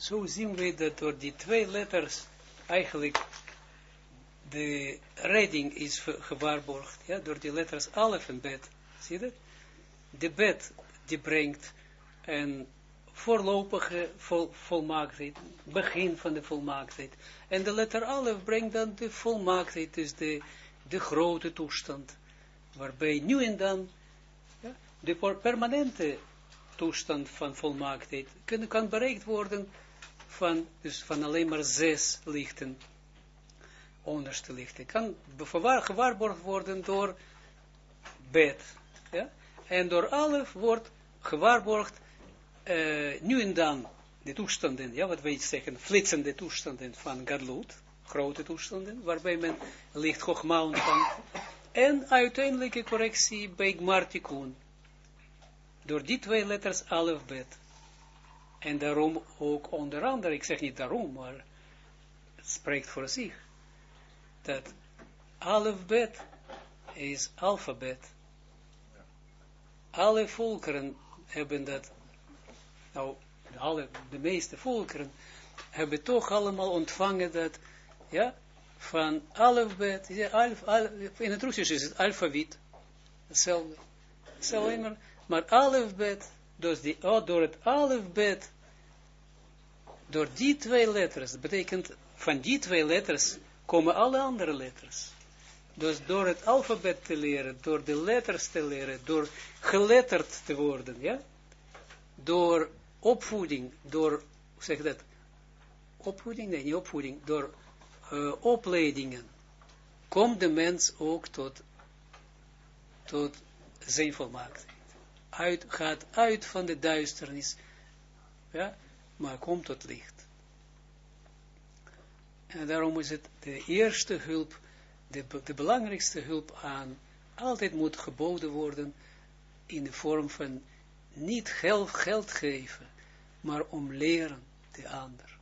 zo zien we dat door die twee letters eigenlijk de redding is gewaarborgd, ja, door die letters alef en bet. Zie je dat? De bet, die brengt een voorlopige vol, volmaaktheid, begin van de volmaaktheid. En de letter alef brengt dan de volmaaktheid, dus de, de grote toestand, waarbij nu en dan ja, de permanente toestand van volmaaktheid kan, kan bereikt worden van, dus van alleen maar zes lichten, onderste lichten, kan gewaarborgd worden door bed, ja, en door alef wordt gewaarborgd uh, nu en dan de toestanden, ja, wat wij zeggen, flitsende toestanden van Gadlut, grote toestanden, waarbij men licht Chogma ontvangt, en uiteindelijke correctie bij Gmartikun, door die twee letters alef bet. En daarom ook onder andere, ik zeg niet daarom, maar het spreekt voor zich, dat alfabet is alfabet. Alle volkeren hebben dat, nou, alle, de meeste volkeren hebben toch allemaal ontvangen dat, ja, van alfabet, alf, alf, in het Russisch is het alfabet, hetzelfde, hetzelfde, maar alfabet, dus die, door het alfabet, door die twee letters, betekent, van die twee letters komen alle andere letters. Dus door het alfabet te leren, door de letters te leren, door geletterd te worden, ja, door opvoeding, door, hoe zeg dat, opvoeding, nee, niet opvoeding, door uh, opleidingen, komt de mens ook tot, tot zijn volmaaktheid. Uit, gaat uit van de duisternis, ja, maar komt tot licht. En daarom is het de eerste hulp, de, de belangrijkste hulp aan, altijd moet geboden worden in de vorm van niet geld, geld geven, maar om leren de ander.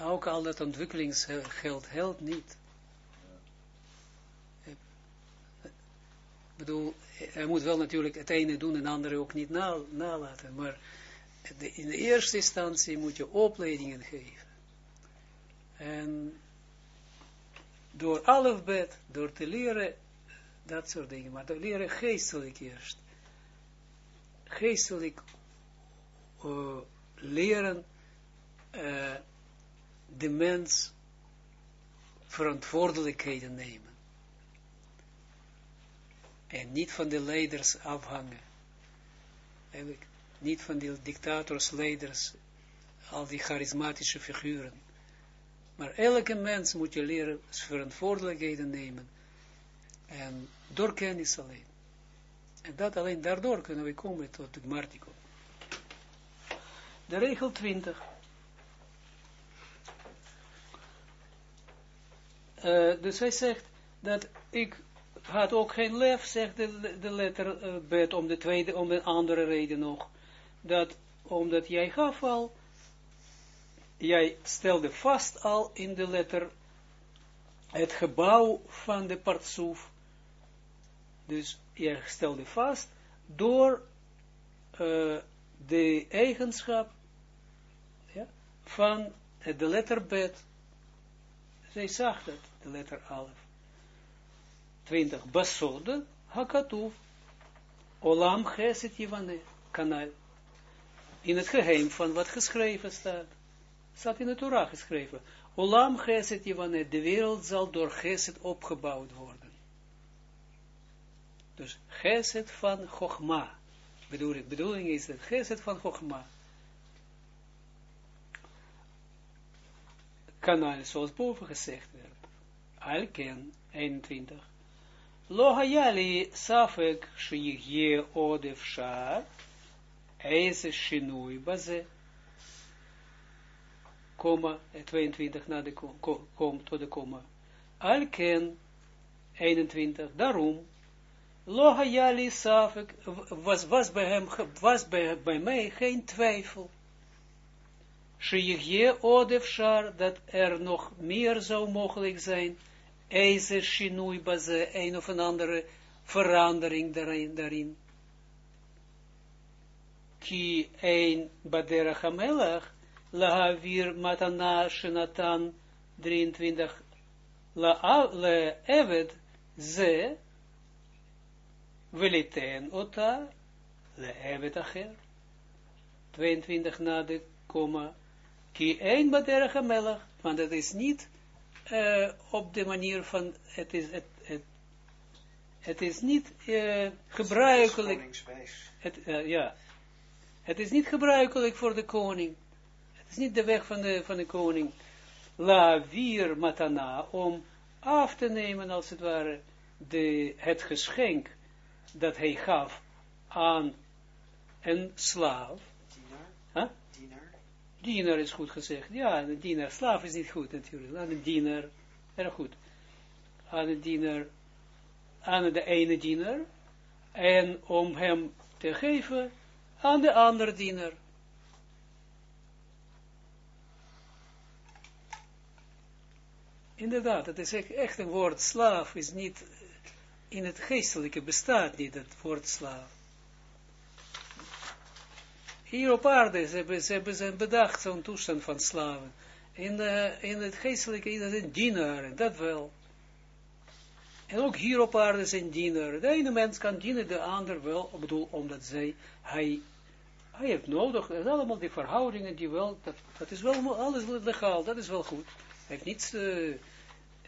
Ook al dat ontwikkelingsgeld helpt niet. Bedoel, hij moet wel natuurlijk het ene doen en het andere ook niet nalaten, maar in de eerste instantie moet je opleidingen geven. En door alfabet, door te leren, dat soort dingen, maar te leren geestelijk eerst. Geestelijk uh, leren uh, de mens verantwoordelijkheden nemen. En niet van de leiders afhangen. Eigenlijk niet van die dictators, leiders, al die charismatische figuren. Maar elke mens moet je leren verantwoordelijkheden nemen. En door kennis alleen. En dat alleen daardoor kunnen we komen tot het martico. De regel 20. Uh, eh, dus hij zegt dat ik had ook geen lef, zegt de, de letter uh, bet, om de tweede, om een andere reden nog dat omdat jij gaf al, jij stelde vast al in de letter het gebouw van de partsoef. Dus jij stelde vast door uh, de eigenschap ja, van de letter bet. Zij zag dat, de letter alef. 20. Basode hakatuf. Olam geset Yivane. Kanaal in het geheim van wat geschreven staat. Staat in de Torah geschreven. Olam geset Yivane, de wereld zal door geset opgebouwd worden. Dus geset van Chogma. Bedoeling, bedoeling is het geset van Chogma. Kanaal, zoals boven gezegd werd. Alken 21. Lo hayali safek shiyigye odef shar Eise shinui baze. Komma, 22 na de kom, tot de komma. Alken, 21, daarom, Loha Yali Safek, was, was bij hem, was bij, mij geen twijfel. Odefshar, dat er nog meer zou mogelijk zijn, Eise Shinui een of een andere verandering daarin. daarin. ki ein baderach hamelach, lahavir matana shenatan 23, la le eved ze, veliten ota, le eved acher. 22 na de komma, ki ein baderach hamelach, want het is niet uh, op de manier van, het is, het, het, het is niet uh, gebruikelijk, het, uh, ja, het is niet gebruikelijk voor de koning, het is niet de weg van de, van de koning, la vir matana, om af te nemen, als het ware, de, het geschenk dat hij gaf aan een slaaf. Dienaar? Dienaar? Diener is goed gezegd. Ja, een diener. Slaaf is niet goed natuurlijk. Aan een diener, erg goed. Aan een diener, aan de ene diener. En om hem te geven aan de andere diener. Inderdaad, het is echt een woord slaaf, is niet, in het geestelijke bestaat niet het woord slaaf. Hier op aarde, ze hebben, ze zijn bedacht zo'n toestand van slaven. In, uh, in het geestelijke dat een dienaren, dat wel. En ook hier op aarde zijn dienaren. De ene mens kan dienen, de ander wel, ik bedoel, omdat zij, hij, hij heeft nodig, dat allemaal die verhoudingen, die wel, dat, dat is wel alles legaal, dat is wel goed. Hij heeft niets, uh,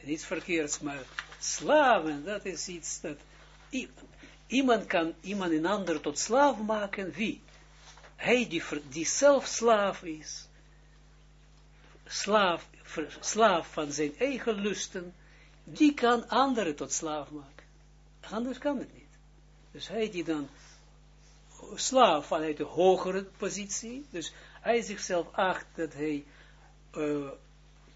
niets verkeerds, maar slaven, dat is iets dat, iemand kan iemand een ander tot slaaf maken, wie? Hij die, die zelf slaaf is, slaaf, slaaf van zijn eigen lusten, die kan anderen tot slaaf maken. Anders kan het niet. Dus hij die dan slaaf vanuit de hogere positie, dus hij zichzelf acht dat hij uh,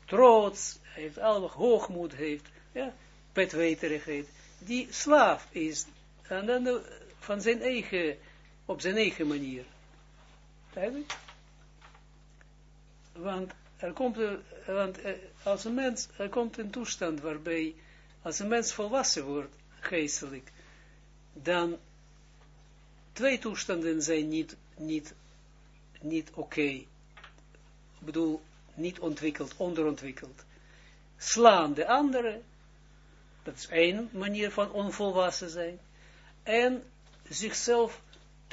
trots, heeft allemaal hoogmoed heeft, ja, petweterigheid, die slaaf is, en dan van zijn eigen, op zijn eigen manier. Want er komt, want als een mens, er komt een toestand waarbij, als een mens volwassen wordt, geestelijk, dan twee toestanden zijn niet, niet, niet oké. Ik bedoel, niet ontwikkeld, onderontwikkeld. Slaan de andere, dat is één manier van onvolwassen zijn. En zichzelf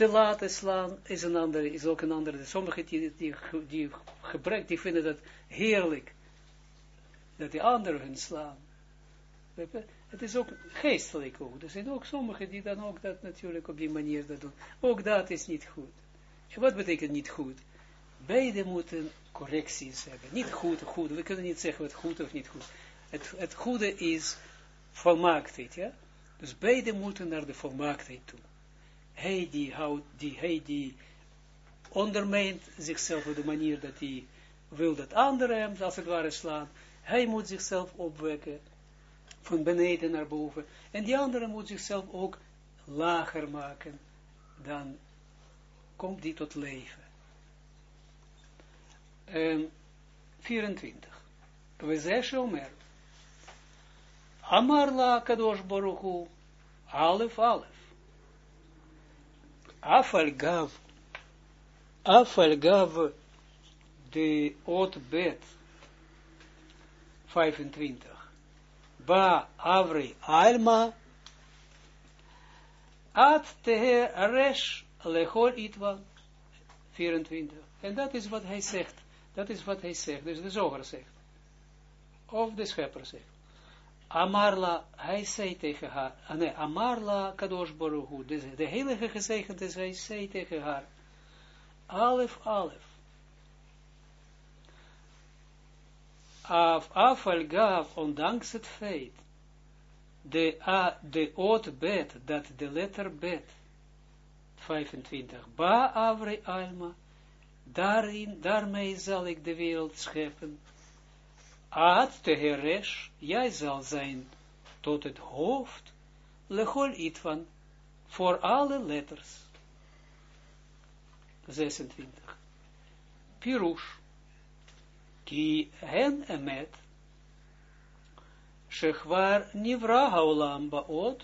te laten slaan is een andere, is ook een andere. Sommigen die, die, die gebrek, die vinden dat heerlijk, dat die anderen hun slaan. Het is ook geestelijk ook. Er zijn ook sommigen die dan ook dat natuurlijk op die manier dat doen. Ook dat is niet goed. En wat betekent niet goed? Beide moeten correcties hebben. Niet goed, goed. We kunnen niet zeggen wat goed of niet goed. Het, het goede is volmaaktheid, ja. Dus beide moeten naar de volmaaktheid toe hij die houdt, die, hij die ondermijnt zichzelf op de manier dat hij wil dat anderen hem, als het ware, slaan. Hij moet zichzelf opwekken, van beneden naar boven. En die andere moet zichzelf ook lager maken. Dan komt die tot leven. Um, 24. We zeggen Omer. Amar la kadosh baruchu. Alef, alef. Afal gav, afal gav de ot bet 25. Ba avri alma at tehe resh lechol itwa 24. En dat is wat hij zegt. Dat is wat hij zegt. Dus de zoger zegt. Of de schepper zegt. Amarla, hij zei tegen haar, ah, nee, Amarla Kadosh Baruch de, heilige gezegend is, hij zei tegen haar, Alef, Alef, af, afal gaf, ondanks het feit, de, a, de oot bet, dat de letter bet, 25, ba avre alma, daarin, daarmee zal ik de wereld scheppen, Ad teheresh, jij zal zijn tot het hoofd, lechol itvan, voor alle letters. 26. Pirush, ki hen emet, shechvar nivra haolam baot,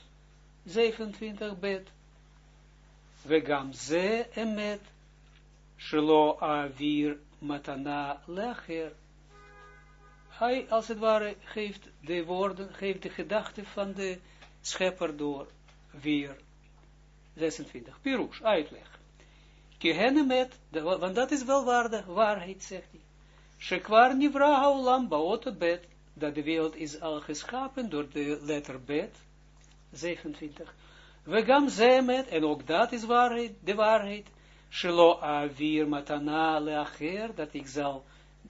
27 bet, vegam ze emet, Shelo avir matana lecher. Hij, als het ware, geeft de woorden, geeft de gedachte van de schepper door, weer. 26. Pirush, uitleg. met, want dat is wel waarde, waarheid, zegt hij. Shekwar nivra haolam baot bet, dat de wereld is al geschapen door de letter bet, 26. We gaan zemet, en ook dat is waarheid, de waarheid, shelo avir matana leacher, dat ik zal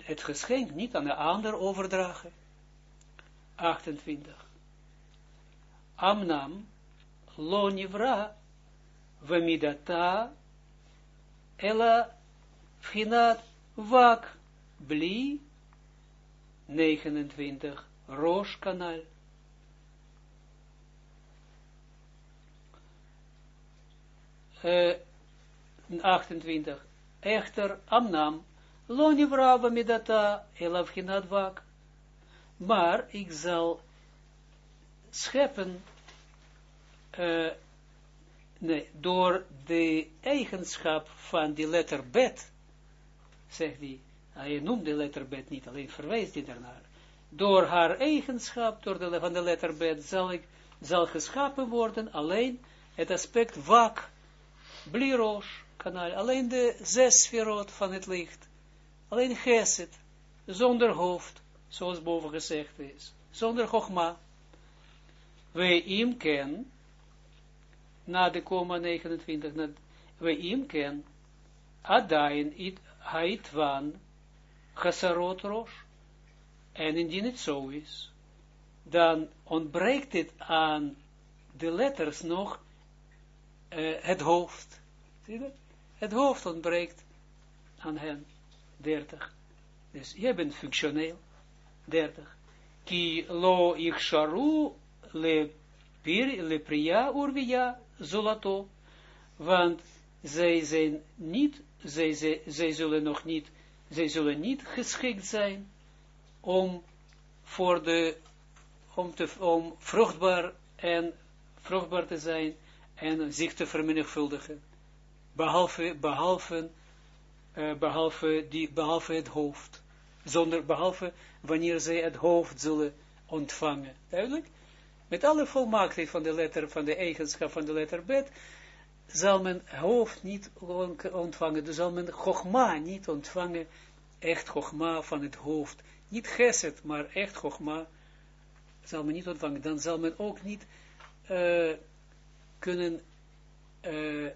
het geschenk niet aan de ander overdragen. 28. Amnam, lo nivra, vamidata, ela, vchinat, vak, bli, 29, Rosh kanal. Uh, 28, echter Amnam, lo nivrava midata, elav hinad vak. Maar ik zal scheppen, nee, door de eigenschap van die letter bet, zegt hij, hij noemt de letter bet niet, alleen verwijst hij daarnaar. Door haar eigenschap, door de, van de letter bet, zal, ik, zal geschapen worden alleen het aspect wak, blirosh, kanaal, alleen de zes sferot van het licht, alleen geset, zonder hoofd, zoals boven gezegd is, zonder chogma. We im ken, na de komma 29, we im ken, adain it haitwan, chasarot rosh. En indien het zo is, dan ontbreekt het aan de letters nog uh, het hoofd. Zie je Het hoofd ontbreekt aan hen. 30. Dus je bent functioneel. 30. Ki lo ichsharu le, pir, le priya urvia zolato. Want zij zijn niet, zij, zij, zij zullen nog niet zij zullen niet geschikt zijn om voor de, om, te, om vruchtbaar en vruchtbaar te zijn en zich te vermenigvuldigen. Behalve, behalve, uh, behalve, die, behalve het hoofd. Zonder, behalve wanneer zij het hoofd zullen ontvangen. Duidelijk? Met alle volmaaktheid van de letter, van de eigenschap van de letter bet, zal men hoofd niet ontvangen, dus zal men chogma niet ontvangen, echt chogma van het hoofd, niet geset, maar echt chogma, zal men niet ontvangen, dan zal men ook niet uh, kunnen uh,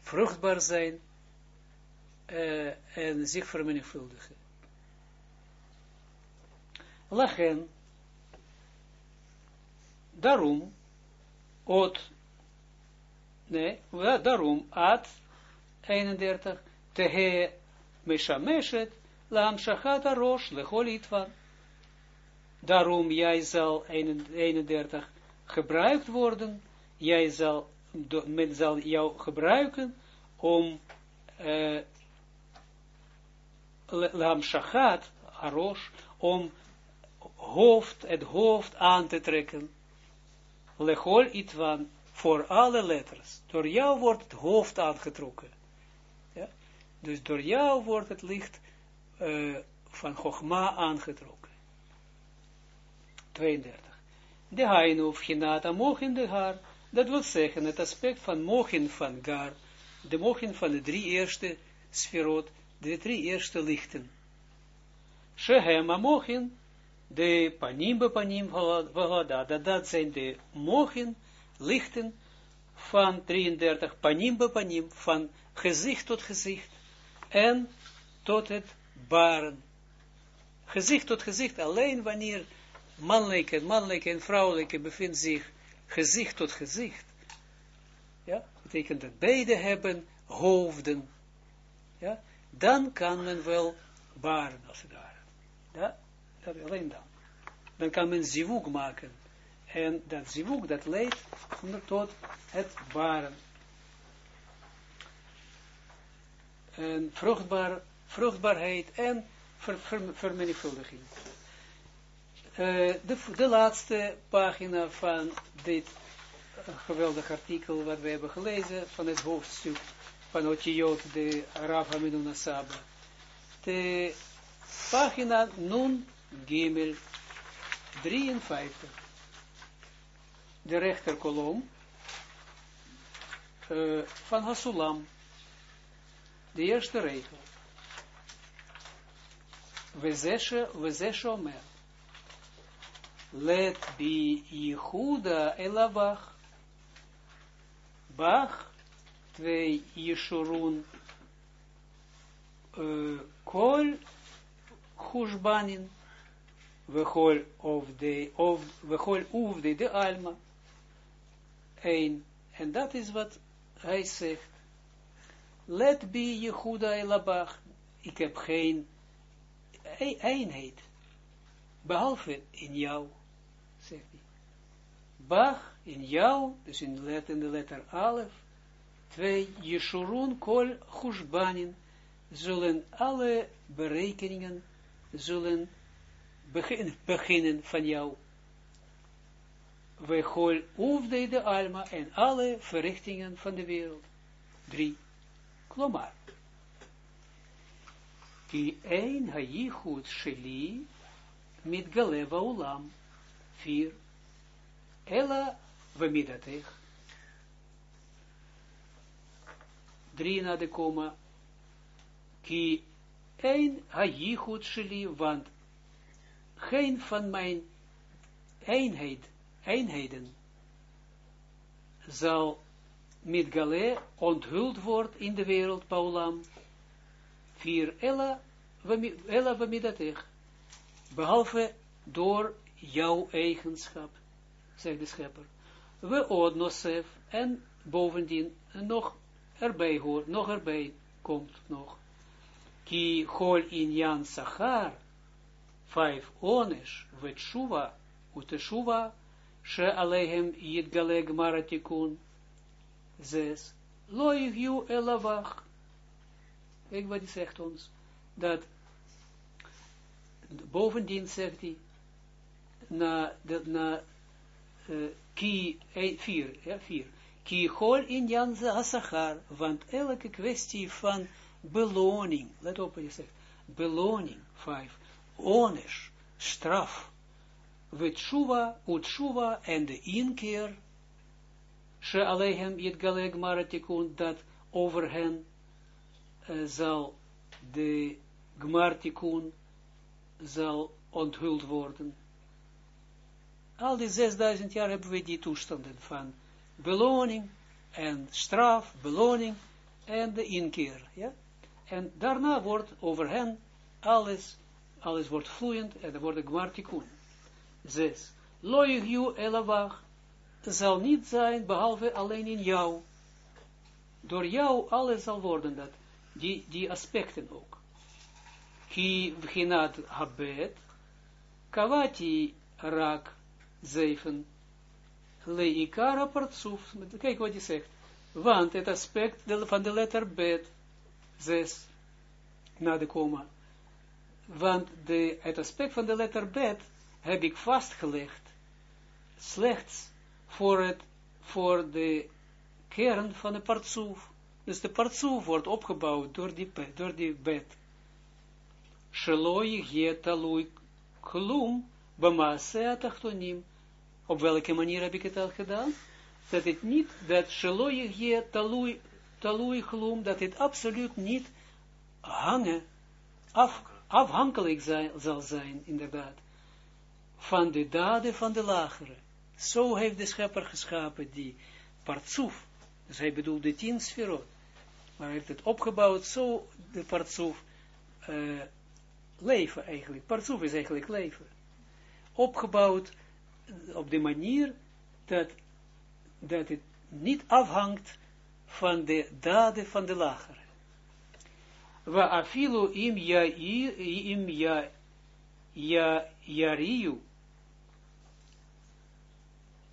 vruchtbaar zijn uh, en zich vermenigvuldigen. Lachen, daarom, ot Nee, daarom, ad 31, tehe meshameshet, lam shachat arosh, lechol itvan. Daarom, jij zal 31 gebruikt worden, jij zal, men zal jou gebruiken om uh, lam shachat arosh, om hoofd, het hoofd aan te trekken, lechol itvan, voor alle letters. Door jou wordt het hoofd aangetrokken. Ja? Dus door jou wordt het licht uh, van Chogma aangetrokken. 32. De hainu of ginata mochin de haar, dat wil zeggen het aspect van mochin van gar, de mochin van de drie eerste sferot, de drie eerste lichten. Shehem mochin, de panim be panim dat, zijn de mochin lichten van 33, panim be panim, van gezicht tot gezicht, en tot het baren. Gezicht tot gezicht, alleen wanneer mannelijke, mannelijke en vrouwelijke bevindt zich gezicht tot gezicht. Ja, betekent dat beide hebben hoofden. Ja, dan kan men wel baren, als het. Ja, dat alleen dan. Dan kan men zivuk maken en dat zivuk, dat leidt tot het baren. En vruchtbaar, vruchtbaarheid en ver, ver, vermenigvuldiging. Uh, de, de laatste pagina van dit uh, geweldig artikel wat we hebben gelezen van het hoofdstuk van Otiot, de Rav Aminuna Saba. De pagina Nun Gimel 53. De rechterkolom uh, van Hasulam. De eerste regel. We zeshe omer. Let bi Yehuda elavach. Bach, twee Yeshurun, uh, kol Hushbanin, vechol of de, of, vechol uvde de alma, een. En dat is wat hij zegt. Let be Jehuda elabach. Ik heb geen eenheid. Behalve in jou, zegt hij. Bach, in jou, dus de in de letter Alef, Twee, Yeshurun kol Hushbanin zullen alle berekeningen zullen beginnen, beginnen van jou. We kol oefde de alma en alle verrichtingen van de wereld. Drie, Klomar. Ki een hayichut sheli mit galeva ulam. Vier, Ella we midatech. Drie na de komma, ki een hajichut sheli, want geen van mijn eenheid, eenheden zal met gale onthuld worden in de wereld, Paulam, vier Ella, Ella Vamidatech, behalve door jouw eigenschap, zegt de schepper. We odnosef, en bovendien nog erbij hoort, nog erbij komt nog. Ki hol in Jan Sachar, vijf onesh, vetshuva, uteshuva, she alehem yitgale gmaratikun, zes, lo yigyu elavach. Kijk wat hij zegt ons, dat bovendien zegt hij, na, de, na uh, ki, eh, vier, ja, vier, ki hol in jan asachar, want elke kwestie van beloning, let op wat zegt, beloning, vijf, onesh, straf, vetshuva, utshuva, en de inkeer, she alehem yit galeg maratikun, dat over hen uh, zal de gmartikun zal onthuld worden. Al die 6000 jaar hebben we die toestanden van beloning en straf, beloning en de inkeer. Ja? En daarna wordt over hen alles alles wordt vloeiend en er wordt gmartikun. Zes. Loig you elavach zal niet zijn behalve alleen in jou. Door jou alles zal worden dat. Die, die aspecten ook. Ki vchinat habet. Kavati rak zeven. Leikara partsuf. Kijk wat hij zegt. Want het aspect van de letter bet. Zes. Na de komma want de, het aspect van de letter bet heb ik vastgelegd, slechts voor, het, voor de kern van de partsoef. Dus de partsoef wordt opgebouwd door die, door die bet. Sheloi getalui klum bamaase atachtonim. Op welke manier heb ik het al gedaan? Dat het niet, dat getalui talui klum, dat het absoluut niet hangen, af afhankelijk zijn, zal zijn, inderdaad, van de daden van de lagere. Zo heeft de schepper geschapen die partsoef, dus hij bedoelt de tien sferot, maar hij heeft het opgebouwd, zo de partsoef, uh, leven eigenlijk, partsoef is eigenlijk leven, opgebouwd op de manier dat, dat het niet afhangt van de daden van de lagere wa afilu im ya im ya ya yariu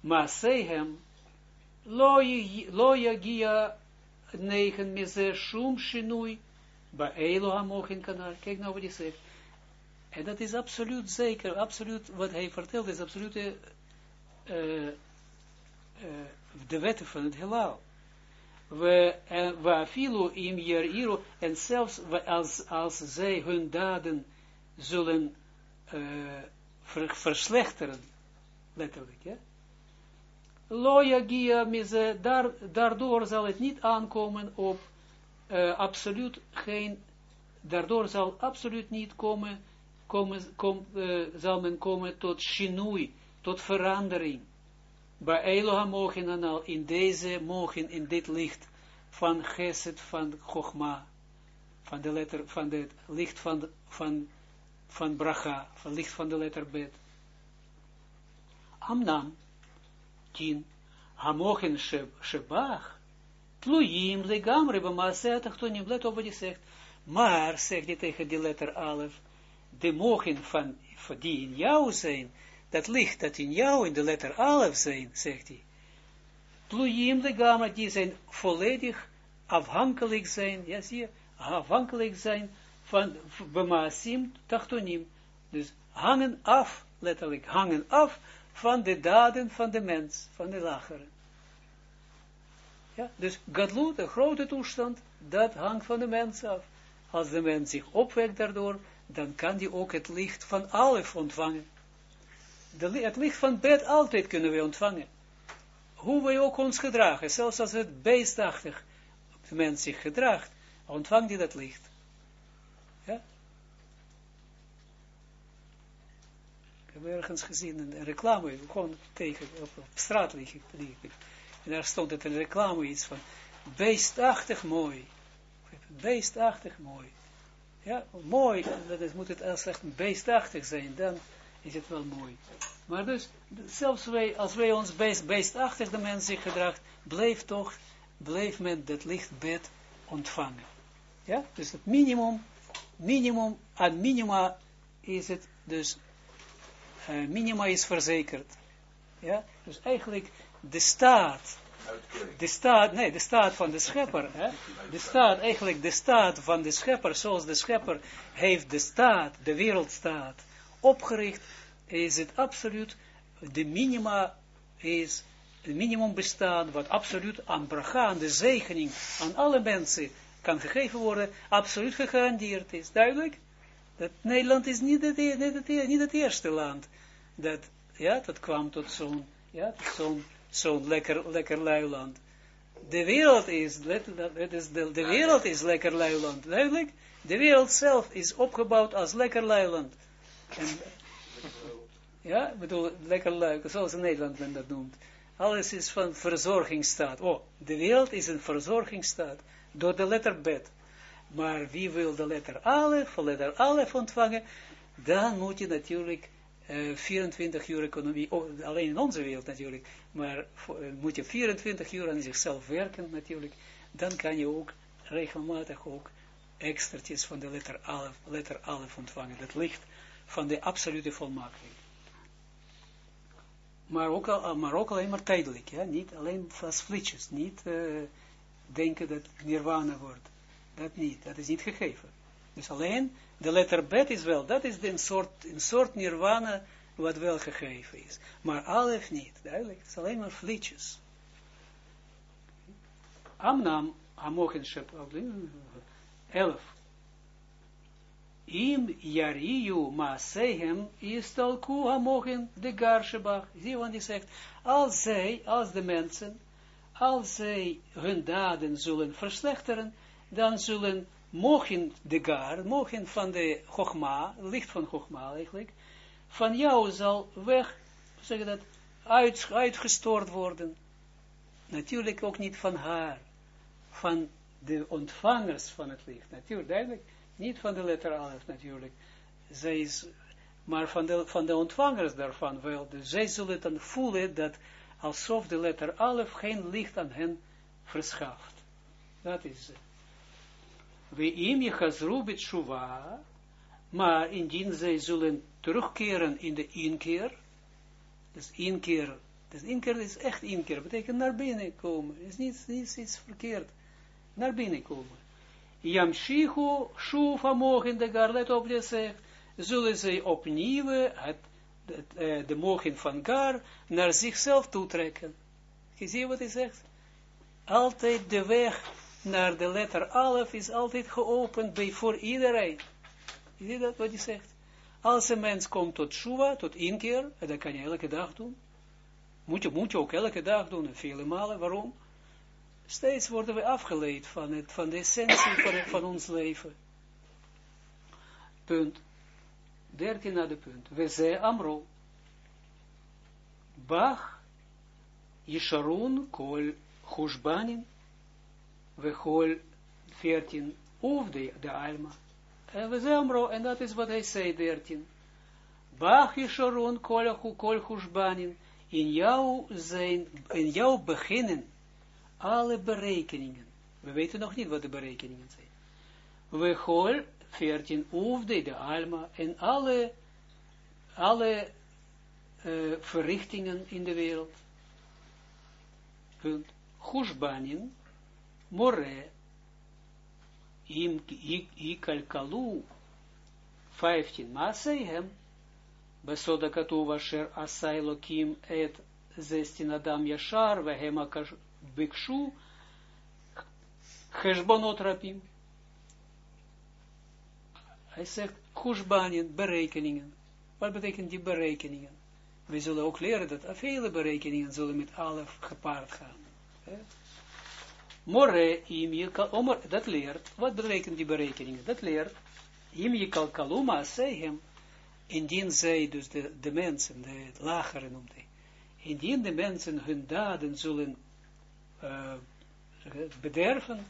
masehem lo yagia negen shum shinui ba elo amochin kanal kijk nou wat hij zegt en dat is absoluut zeker absoluut wat hij vertelt is absoluut uh, uh, de wetten van het heelal we, filo im jeriru, en zelfs als, als zij hun daden zullen uh, ver, verslechteren, letterlijk, ja. Loya gia mize, daar, daardoor zal het niet aankomen op uh, absoluut geen, daardoor zal absoluut niet komen, kom, uh, zal men komen tot shinui, tot verandering. Bij Elohim mogen dan al in deze, mogen in dit licht van Geset, van Chogma, van de letter, van het licht van, van, van Bracha, van licht van de letter Bet. Amnam, tien, hamochen shebach, Tluyim legamre b'maaseh atachtonim. Let op wat hij zegt. Maar, zegt hij tegen die letter Alef, de mogen van, die in jou zijn, dat licht dat in jou in de letter Alef zijn, zegt hij. Tluyim legamre, die zijn volledig afhankelijk zijn, ja zie je, afhankelijk zijn van b'maasim tachtonim. Dus hangen af, letterlijk, hangen af van de daden van de mens, van de lagere. Ja, dus gadlut, de grote toestand, dat hangt van de mens af. Als de mens zich opwekt daardoor, dan kan die ook het licht van Alef ontvangen. De, het licht van bed altijd kunnen we ontvangen. Hoe wij ook ons gedragen, zelfs als het beestachtig de mens zich gedraagt, ontvangt hij dat licht. Ja? Ik heb ergens gezien een reclame, gewoon tegen, op, op straat liggen. En daar stond het een reclame iets van, beestachtig mooi. Beestachtig mooi. Ja, mooi, dat is, moet het als echt beestachtig zijn, dan is het wel mooi. Maar dus, zelfs wij, als wij ons beest, beestachtig de mens zich gedraagt, bleef toch, bleef men dat lichtbed ontvangen. Ja, dus het minimum, minimum, aan minima is het dus, uh, minima is verzekerd. Ja, dus eigenlijk de staat, de staat, nee, de staat van de schepper, hè? de staat, eigenlijk de staat van de schepper, zoals de schepper heeft de staat, de wereldstaat, opgericht, is het absoluut, de minima is, het minimum bestaan, wat absoluut aan aan de zegening, aan alle mensen kan gegeven worden, absoluut gegarandeerd is. Duidelijk? Dat Nederland is niet het, niet het, niet het eerste land dat, ja, dat kwam tot zo'n, ja, zo'n zo'n lekker, lekker luiland. De wereld is, het is de, de wereld is lekker luiland, duidelijk. De wereld zelf is opgebouwd als lekker luiland. Ja, ik bedoel, lekker luik, zoals in Nederland men dat noemt. Alles is van verzorgingsstaat. Oh, de wereld is een verzorgingsstaat, door de letter bet. Maar wie wil de letter alef, letter alef ontvangen, dan moet je natuurlijk 24 uur economie, oh, alleen in onze wereld natuurlijk, maar uh, moet je 24 uur aan zichzelf werken natuurlijk, dan kan je ook regelmatig ook extraatjes van de letter alef, letter alef ontvangen, dat licht van de absolute volmaking. Maar ook, al, ook alleen maar tijdelijk, ja? niet alleen als flitsjes, niet denken dat nirvana wordt, dat niet, dat is niet gegeven. Dus alleen de letter bet is wel, dat is een soort, een soort nirvana wat wel gegeven is. Maar alef niet, duidelijk. Het is alleen maar vlietjes. Amnam, amochen shep, elf. Im yariyu maasehem istalku amochen de garshebach. Zie wat hij zegt. Als zij, als de mensen, als zij hun daden zullen verslechteren, dan zullen mogen de gar, mogen van de Chogma, licht van Chogma eigenlijk, van jou zal weg, zeg dat, uit, uitgestort worden. Natuurlijk ook niet van haar, van de ontvangers van het licht. Natuurlijk, duidelijk, niet van de letter Alef natuurlijk. Zij is, maar van de, van de ontvangers daarvan wel. Dus zij zullen dan voelen dat alsof de letter Alef geen licht aan hen verschaft. Dat is het we im je betshuva, maar indien zij zullen terugkeren in de inkeer, dus inkeer, dus inkeer is echt inkeer, betekent naar binnen komen, is niet, niet iets verkeerd, naar binnen komen. Yamshichu, shuva mogen de gar, let op je zegt, zullen zij opnieuw het, de mogen van gar naar zichzelf toetrekken. Je wat hij zegt? altijd de weg naar de letter Alef is altijd geopend bij, voor iedereen. Je ziet dat wat hij zegt? Als een mens komt tot Shuva, tot inkeer, en dat kan je elke dag doen. Moet je, moet je ook elke dag doen, en vele malen. Waarom? Steeds worden we afgeleid van, het, van de essentie van, van ons leven. Punt. Dertien naar de punt. We ze amro. Bach, Yisharun, kol, Hushbanin, we kol, veertien, of de, de alma. En we ze amro, en dat is wat hij zei, dertien. Bach, Yisharun, kol, kol, in jou zijn, in jou beginnen alle berekeningen. We weten nog niet wat de berekeningen zijn. We hoor 14 oefde de alma en alle, alle uh, verrichtingen in de wereld. Punt. More, im ikalkalu, 15 maseihem, besoda katuva sher asailokim et zestin adam yashar, vehema bikshu cheshbonot rapim. Hij zegt, kushbanin, berekeningen. Wat betekent die berekeningen? We zullen ook leren dat vele berekeningen zullen met alef gepaard gaan. More, im je dat leert, wat betekent die berekeningen? Dat leert, im kalkaluma hem, indien zij, dus de, mensen, de lagere noemt hij, indien de mensen hun daden zullen uh, bederven,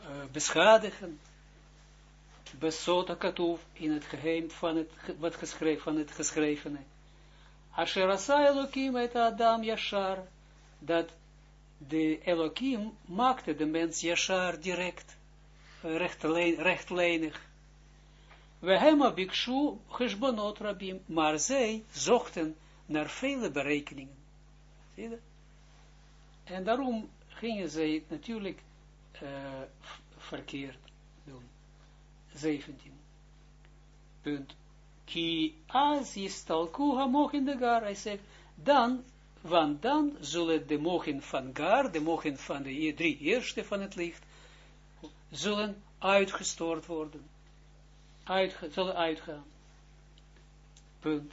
uh, beschadigen, besota katoef in het geheim van het, wat geschreven, van het geschrevene. Asher asa et Adam Yashar, dat de Elohim maakte de mens Yashar direct, rechtlijnig. We hebben bikshu geschbonot rabim, maar zij zochten naar vele berekeningen. Zie je en daarom gingen zij natuurlijk uh, verkeerd doen. 17. Punt. Ki as is talkuha mogen de gar. Hij zegt, dan, want dan zullen de mogen van gar, de mogen van de drie eerste van het licht, zullen uitgestort worden. Uitge, zullen uitgaan. Punt.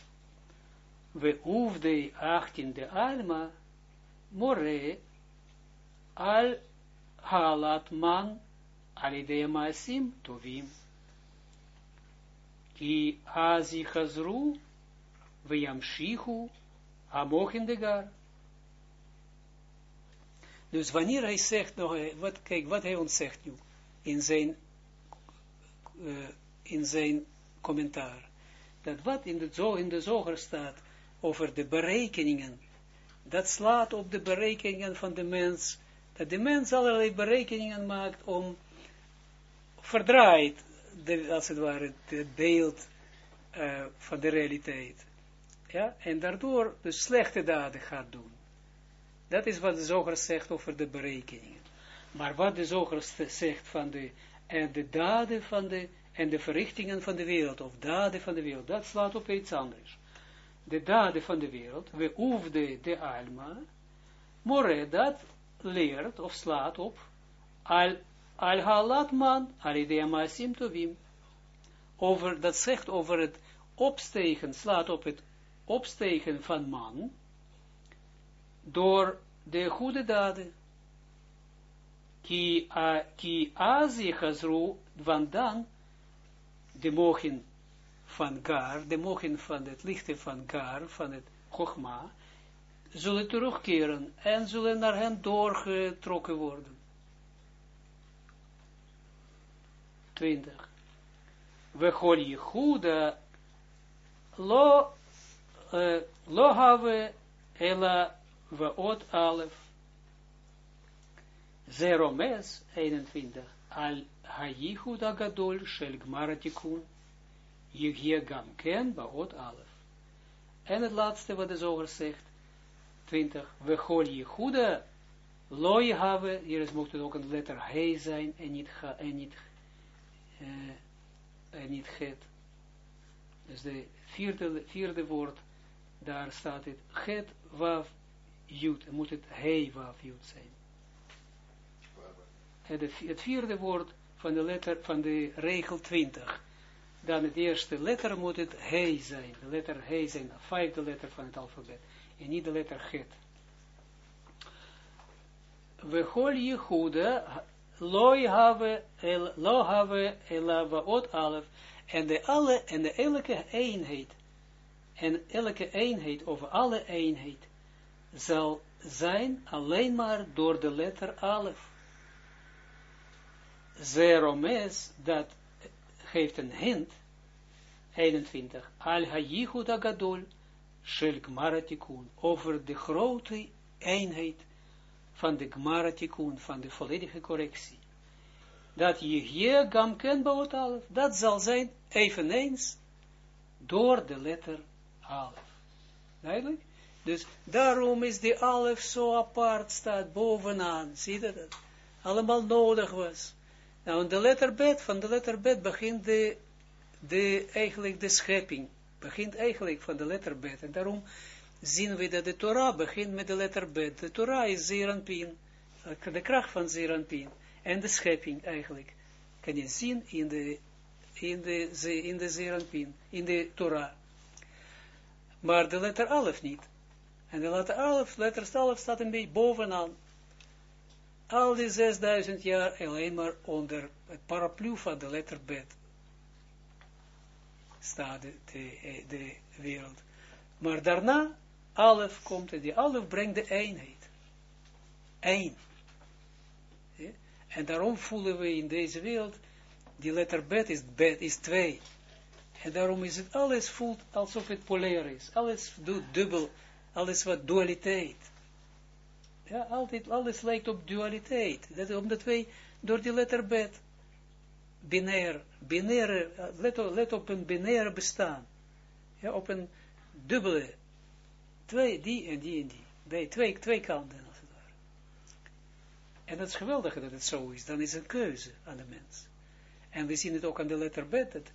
We hoefden 18 de alma more al halat man alidei maasim tovim. Ki azi veyamshichu amochin de gar. Dus wanneer hij zegt nog, wat, kijk wat hij ons zegt nu, in zijn, uh, in zijn commentaar, dat wat in de, zo, in de zoger staat over de berekeningen dat slaat op de berekeningen van de mens, dat de mens allerlei berekeningen maakt om verdraait, de, als het ware, het beeld uh, van de realiteit. Ja, en daardoor de slechte daden gaat doen. Dat is wat de zoger zegt over de berekeningen. Maar wat de zoger zegt van de, en de daden van de, en de verrichtingen van de wereld, of daden van de wereld, dat slaat op iets anders de daden van de wereld, we oefde de alma, more dat leert of slaat op, al, al halat man, al idea tovim, over, dat zegt over het opstegen, slaat op het opstegen van man, door de goede daden, ki, a, ki azi chazru, want dan, de mogen van Gar, de mogen van het lichte van Gar, van het Chogma, zullen terugkeren en zullen naar hen doorgetrokken worden. 20. We gol Jehuda lo, lo have ela we ot alef. Zero mes 21. Al ha-Yehuda gadol shel gmaratikun. Yigye gam ken baot alef. En het laatste wat de zoger zegt, 20, we gol hebben, hier is mocht het ook een letter he zijn, en niet ga, en niet, en niet get. Dus de vierde, vierde woord, daar staat het, get, waf, Jut, moet het He Waf Jut zijn. Het, het vierde woord van de letter, van de regel 20. Dan het eerste letter moet het He zijn. De letter He zijn, de vijfde letter van het alfabet. En niet de letter Get. We hol je loy have, el, lo have, elava ot alef, en de alle, en de elke eenheid, en elke eenheid, over alle eenheid, zal zijn alleen maar door de letter alef. Zeromes, dat geeft een hint, 21, al ha-yichud agadol, shel gmaratikun, over de grote eenheid van de gmaratikun, van de volledige correctie. Dat je hier gam ken alef, dat zal zijn eveneens door de letter alef. Duidelijk? Dus daarom is die alef zo apart staat bovenaan. Zie je dat? Allemaal nodig was. Nou, de letter bet, van de letter bet begint de, de, eigenlijk de schepping. Begint eigenlijk van de letter bet. En daarom zien we dat de Torah begint met de letter bet. De Torah is Zeranpin. De kracht van Zeranpin. En de schepping eigenlijk. Kan je zien in de, in de, in de Zeranpin. In de Torah. Maar de letter Alef niet. En de letter Alef, letter Alef staat een beetje bovenaan al die 6000 jaar alleen maar onder het paraplu van de letter Bet staat de, de, wereld. Maar daarna, Alef komt en die Alef brengt de eenheid. Eén. En daarom voelen we in deze wereld, die letter Bet is, bet is twee. En daarom is het alles voelt alsof het polair is. Alles doet dubbel, alles wat dualiteit. Ja, altijd, alles lijkt op dualiteit. Dat, omdat wij door die letter bet, binair, binaire, let, let op een binaire bestaan. Ja, op een dubbele, twee, die en die en die. Bij twee, twee kanten, als het ware. En dat is geweldig dat het zo is. Dan is een keuze aan de mens. En we zien het ook aan de letter bet, dat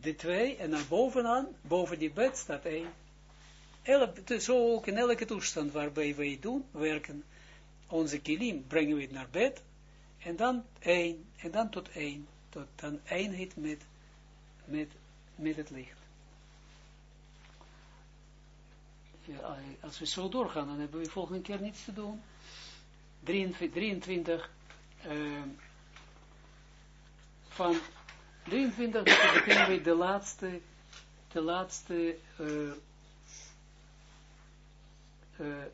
de twee, en naar bovenaan, boven die bed staat één zo ook in elke toestand waarbij wij doen, werken, onze kilim, brengen we naar bed, en dan één, en dan tot één, tot dan eenheid met, met, met het licht. Als we zo doorgaan, dan hebben we volgende keer niets te doen. 23, 23 uh, van 23 beginnen we de laatste, de laatste uh, uh,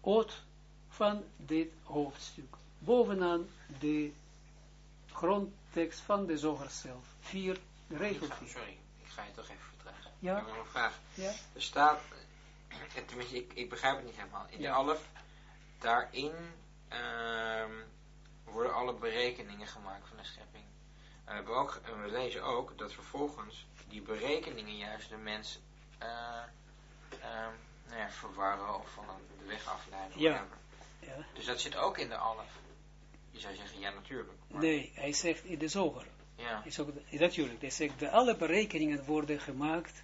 oot van dit hoofdstuk. Bovenaan de grondtekst van de zoger zelf. Vier regels. Sorry, ik ga je toch even vertragen. Ja. Ik heb nog een vraag. Ja. Er staat, tenminste ik, ik begrijp het niet helemaal, in de alf, daarin uh, worden alle berekeningen gemaakt van de schepping. We, hebben ook, we lezen ook dat vervolgens die berekeningen juist de mens uh, nou ja, verwarren of van de weg afleiden. Ja. ja. Dus dat zit ook in de alf. Je zou zeggen, ja natuurlijk. Nee, hij zegt in de zoger. Ja. Is ook, natuurlijk, hij zegt, dat alle berekeningen worden gemaakt,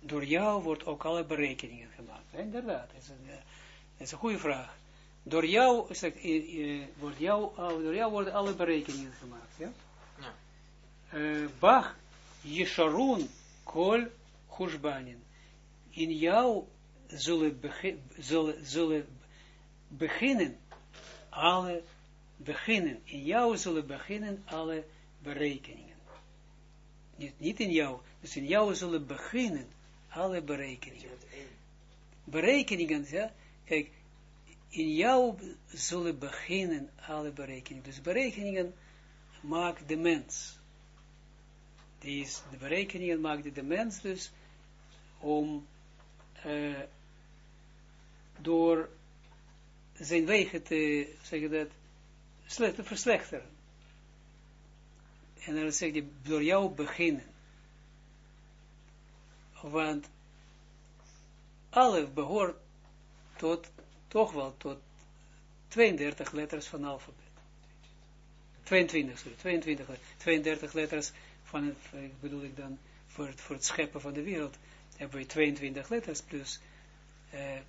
door jou wordt ook alle berekeningen gemaakt. inderdaad, dat is, een, dat is een goede vraag. Door jou, wordt jou, door jou worden alle berekeningen gemaakt. Ja? Bach, Yesharun, Kol, Hushbanin. In jou zullen beginnen, alle beginnen, in jou zullen beginnen alle berekeningen. Niet, niet in jou, dus in jou zullen beginnen alle berekeningen. Berekeningen, ja, kijk, in jou zullen beginnen alle berekeningen. Dus berekeningen maakt de mens. Die is, de berekeningen maakt de mens dus om uh, door zijn wegen te, zeg dat, slecht, te verslechteren. En dan zeg je, door jou beginnen. Want alef behoort tot, toch wel tot 32 letters van alfabet. 22, sorry, 22, 32 letters van het, bedoel ik dan, voor het, voor het scheppen van de wereld, hebben we 22 letters plus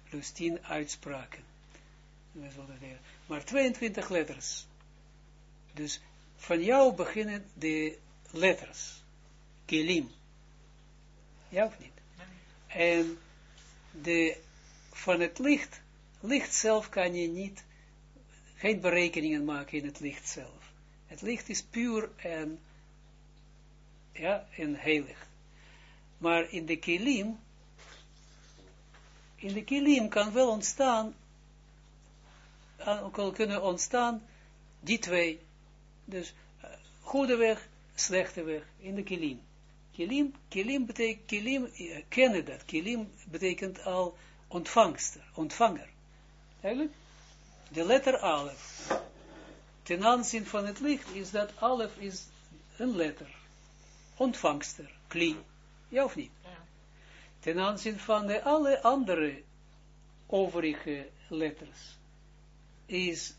plus 10 uitspraken. Maar 22 letters. Dus van jou beginnen de letters. Kelim. Ja of niet? En de, van het licht, licht zelf kan je niet, geen berekeningen maken in het licht zelf. Het licht is puur en, ja, en heilig. Maar in de kilim, in de kilim kan wel ontstaan, kunnen ontstaan die twee. Dus uh, goede weg, slechte weg in de kilim. Kilim, kilim betekent, kilim, uh, kennen dat. Kilim betekent al ontvangster, ontvanger. Eigenlijk, de letter alef. Ten aanzien van het licht is dat alef is een letter. Ontvangster, kli. Ja of niet? Ja. Ten aanzien van de alle andere overige letters is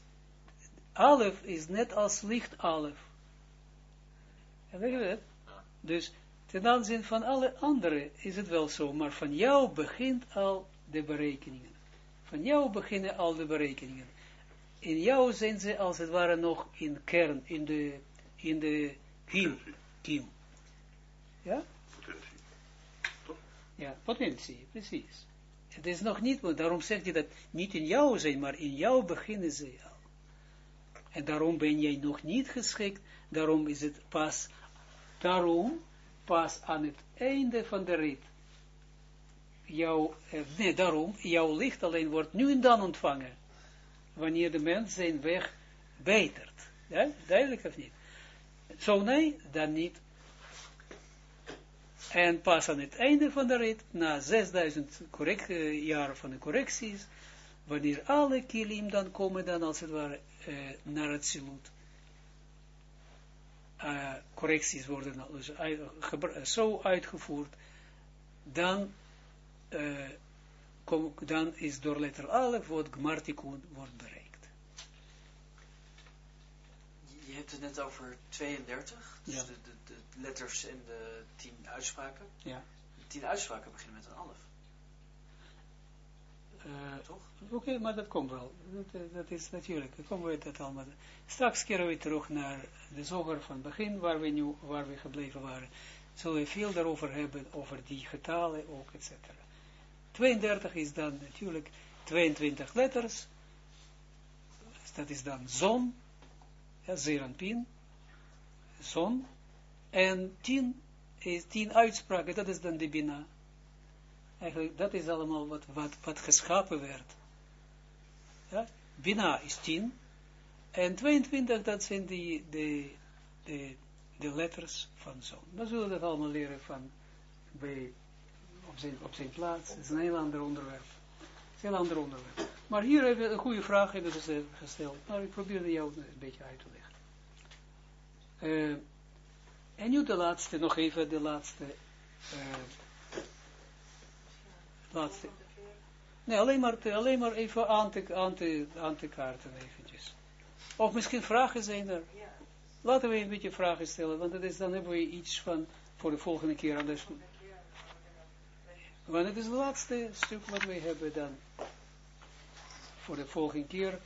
alef is net als licht alef. En weet je dat? Dus ten aanzien van alle andere is het wel zo, maar van jou begint al de berekeningen. Van jou beginnen al de berekeningen. In jou zijn ze als het ware nog in kern, in de, in de kiem. kiem. Ja? Potentie. Toch? Ja, potentie, precies. Het is nog niet, want daarom zegt hij dat niet in jou zijn, maar in jou beginnen ze al. En daarom ben jij nog niet geschikt, daarom is het pas, daarom pas aan het einde van de rit, jouw, eh, nee, daarom, jouw licht alleen wordt nu en dan ontvangen, wanneer de mens zijn weg betert. Ja, duidelijk of niet? Zo nee, dan niet. En pas aan het einde van de rit, na 6000 uh, jaar van de correcties, wanneer alle kilim dan komen, dan als het ware uh, naar het silut. Uh, correcties worden dus zo uitgevoerd, dan, dan is door letter alef wat Gmartikun wordt bereikt. Je hebt het net over 32, dus ja. de, de, de, letters en de tien uitspraken. Ja. De tien uitspraken beginnen met een alef. Uh, Toch? Oké, okay, maar dat komt wel. Dat, dat is natuurlijk, dan komen we dat allemaal. Straks keren we terug naar de zoger van het begin, waar we nu, waar we gebleven waren. Zullen we veel daarover hebben, over die getalen ook, etc. 32 is dan natuurlijk 22 letters. Dat is dan zon, ja, zeranpin, zon. En 10 is 10 uitspraken, dat is dan de bina. Eigenlijk, dat is allemaal wat, wat, wat geschapen werd. Ja? Bina is 10. En 22, dat zijn die, de, de, de letters van zon. Dan zullen we dat allemaal leren van, bij, op, zijn, op zijn plaats. Het is een heel ander onderwerp. Het is een heel ander onderwerp. Maar hier hebben we een goede vraag ze gesteld. Nou, ik probeerde jou een beetje uit te leggen. Uh, en nu de laatste, nog even de laatste uh, laatste. Nee, alleen maar, alleen maar even aan te, aan, aan te kaarten eventjes. Of misschien vragen zijn er. Laten we een beetje vragen stellen, want dat is, dan hebben we iets van voor de volgende keer anders. Want het is het laatste stuk wat we hebben dan voor de volgende keer.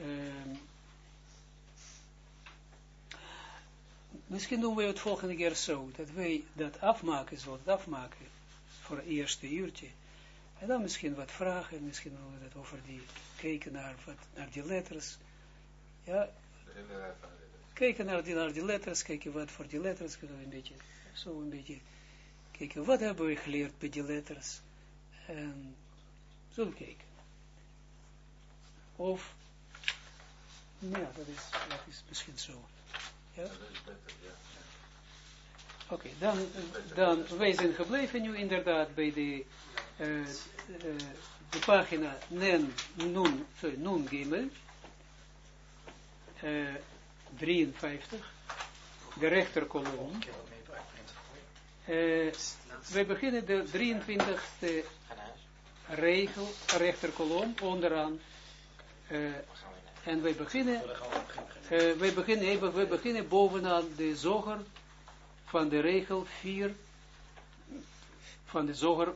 Uh, misschien doen we het volgende keer zo, dat wij dat afmaken, zo dat afmaken voor het eerste uurtje. En dan misschien wat vragen, misschien willen we dat over die, kijken naar, wat, naar die letters. Ja, kijken naar die, naar die letters, kijken wat voor die letters, een beetje, zo een beetje, kijken wat hebben we geleerd bij die letters. En zullen kijken. Of, ja, dat is, dat is misschien zo. Ja? Dat is beter, ja. Oké, dan, dan, wij zijn gebleven nu inderdaad bij de, uh, uh, de pagina Nen, Nun, sorry, Nun Gimel, uh, 53, de rechterkolom. Uh, wij beginnen de 23e regel, rechterkolom, onderaan. Uh, en wij beginnen, uh, wij beginnen, wij beginnen bovenaan de zoger van de regel 4 van de zoger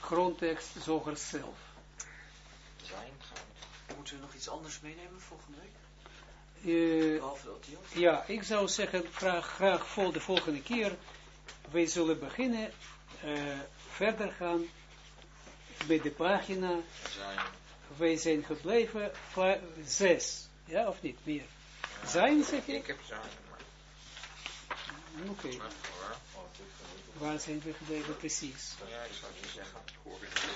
grondtekst zoger zelf. Zijn, Moeten we nog iets anders meenemen volgende week? Uh, dat, ja, ik zou zeggen, graag, graag voor de volgende keer, wij zullen beginnen, uh, verder gaan bij de pagina, zijn. Wij zijn gebleven, zes, ja of niet, meer? Ja, zijn, zeg ik? Ik heb zijn, maar... Oké. Okay. Waar zijn we gebleven precies? Ja, ik zou niet zeggen.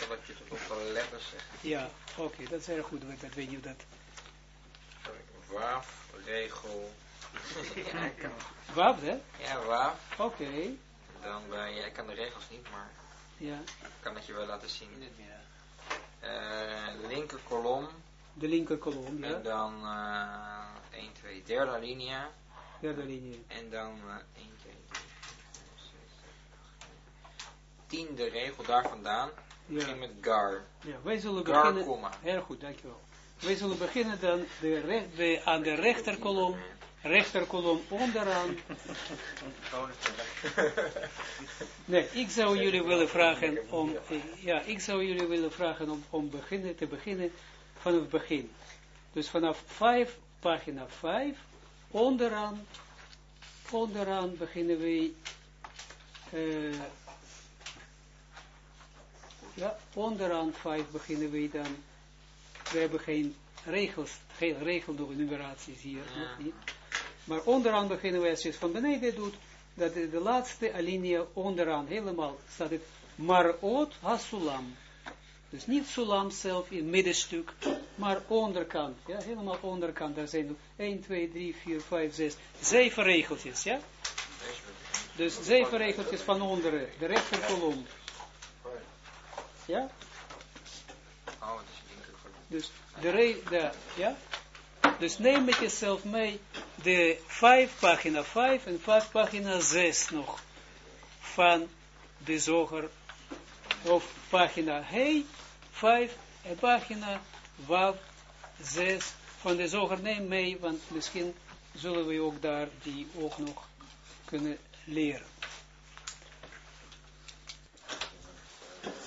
Dat je het op de letters zegt. Ja, oké, okay, dat is erg goed, dat weet je dat. Waaf, regel. ja, Waaf, hè? Ja, waaf. Oké. Okay. Dan bij, ja, ik kan de regels niet, maar ja. ik kan het je wel laten zien. Uh, linker kolom. De linker kolom, ja. En dan uh, 1, 2, derde alinea. Derde alinea. En dan uh, 1, 2, 3, 4, 5, 6, 7, 8, 9. Tiende regel daar vandaan. Ja. Begin met gar. Ja, wij zullen gar, beginnen. Komma. Heel goed, dankjewel. Wij zullen beginnen dan de recht, de, aan de rechterkolom, rechterkolom onderaan. Nee, ik zou jullie willen vragen om, ja, ik zou jullie willen vragen om, om beginnen, te beginnen vanaf het begin. Dus vanaf 5, pagina 5, onderaan, onderaan beginnen wij, uh, ja, onderaan 5 beginnen wij dan we hebben geen regels, geen regel door numeraties hier, ja. nog niet. Maar onderaan beginnen we, als je het van beneden doet, dat de, de laatste alinea onderaan, helemaal staat het marot hasulam. Dus niet sulam zelf in het middenstuk, maar onderkant, ja, helemaal onderkant. Daar zijn 1, 2, 3, 4, 5, 6, zeven regeltjes, ja. Dus zeven regeltjes van onderen, de rechterkolom. Ja? Dus, de de, ja? dus neem met jezelf mee de 5, pagina 5 en 5, pagina 6 nog van de zoger, of pagina Hey 5 en pagina Wav 6 van de zoger. Neem mee, want misschien zullen we ook daar die ook nog kunnen leren.